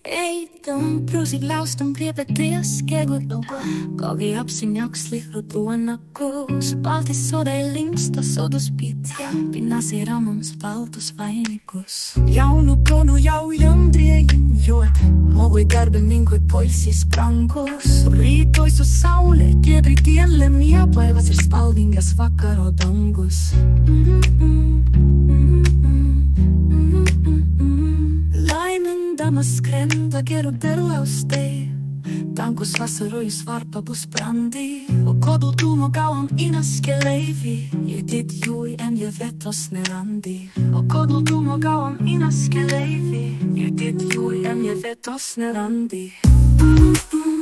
Eitum prūsīglaustum priepeties kieguļu, kogi apsiņoks lihrutonakus, balti sodai linksta sodus pitja, pinnas ir mums baltus vainikus. Jaunu konu jau jandrieji jot, mogui darbininkui poilsis brangus, rytoj su saulė, giedri dienlė miepaivas ir spalvingas vakaro dangus. Mm -mm, Žiemą skrenda geriau derliaustai Tankus vasaru į svarbą bus brandai O ko daugumo gavom įnas keleiviai Jei did jų į en jie vietos nerandai O ko daugumo gavom įnas keleiviai Jei did jų į en jie vietos nerandai mm -mm.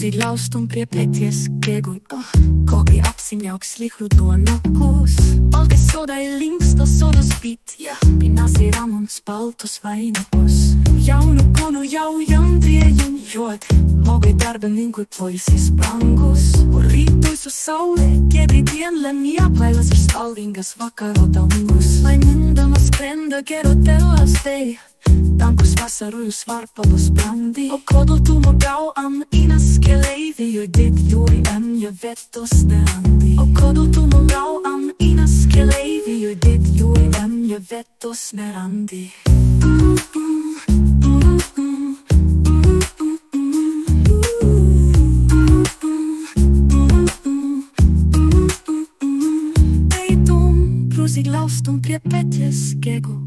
Nerandi Eitum, prūsīglaustum prie pēties kieguļu Kogi apsiņauks lihrutonakus Balti sodai linksta sodas pitja Pinnas ir mums baltus vainikus Jaunu konu jau jandrieji jot Mogai darbininkui poilsis brangus Un rytoj su saulė Giedri dienlė mieplailas ir spalvingas vakaro dangus. Laimindamas skrenda gero telas tai Tankus vasarojus varpa bus brandi. O kodėl tu mogau am jūri vetostän Och kodotomo rauan ina skeleivi ju dit ju em ju vetosmerandi mm -mm. Siglaustum priepetjes kego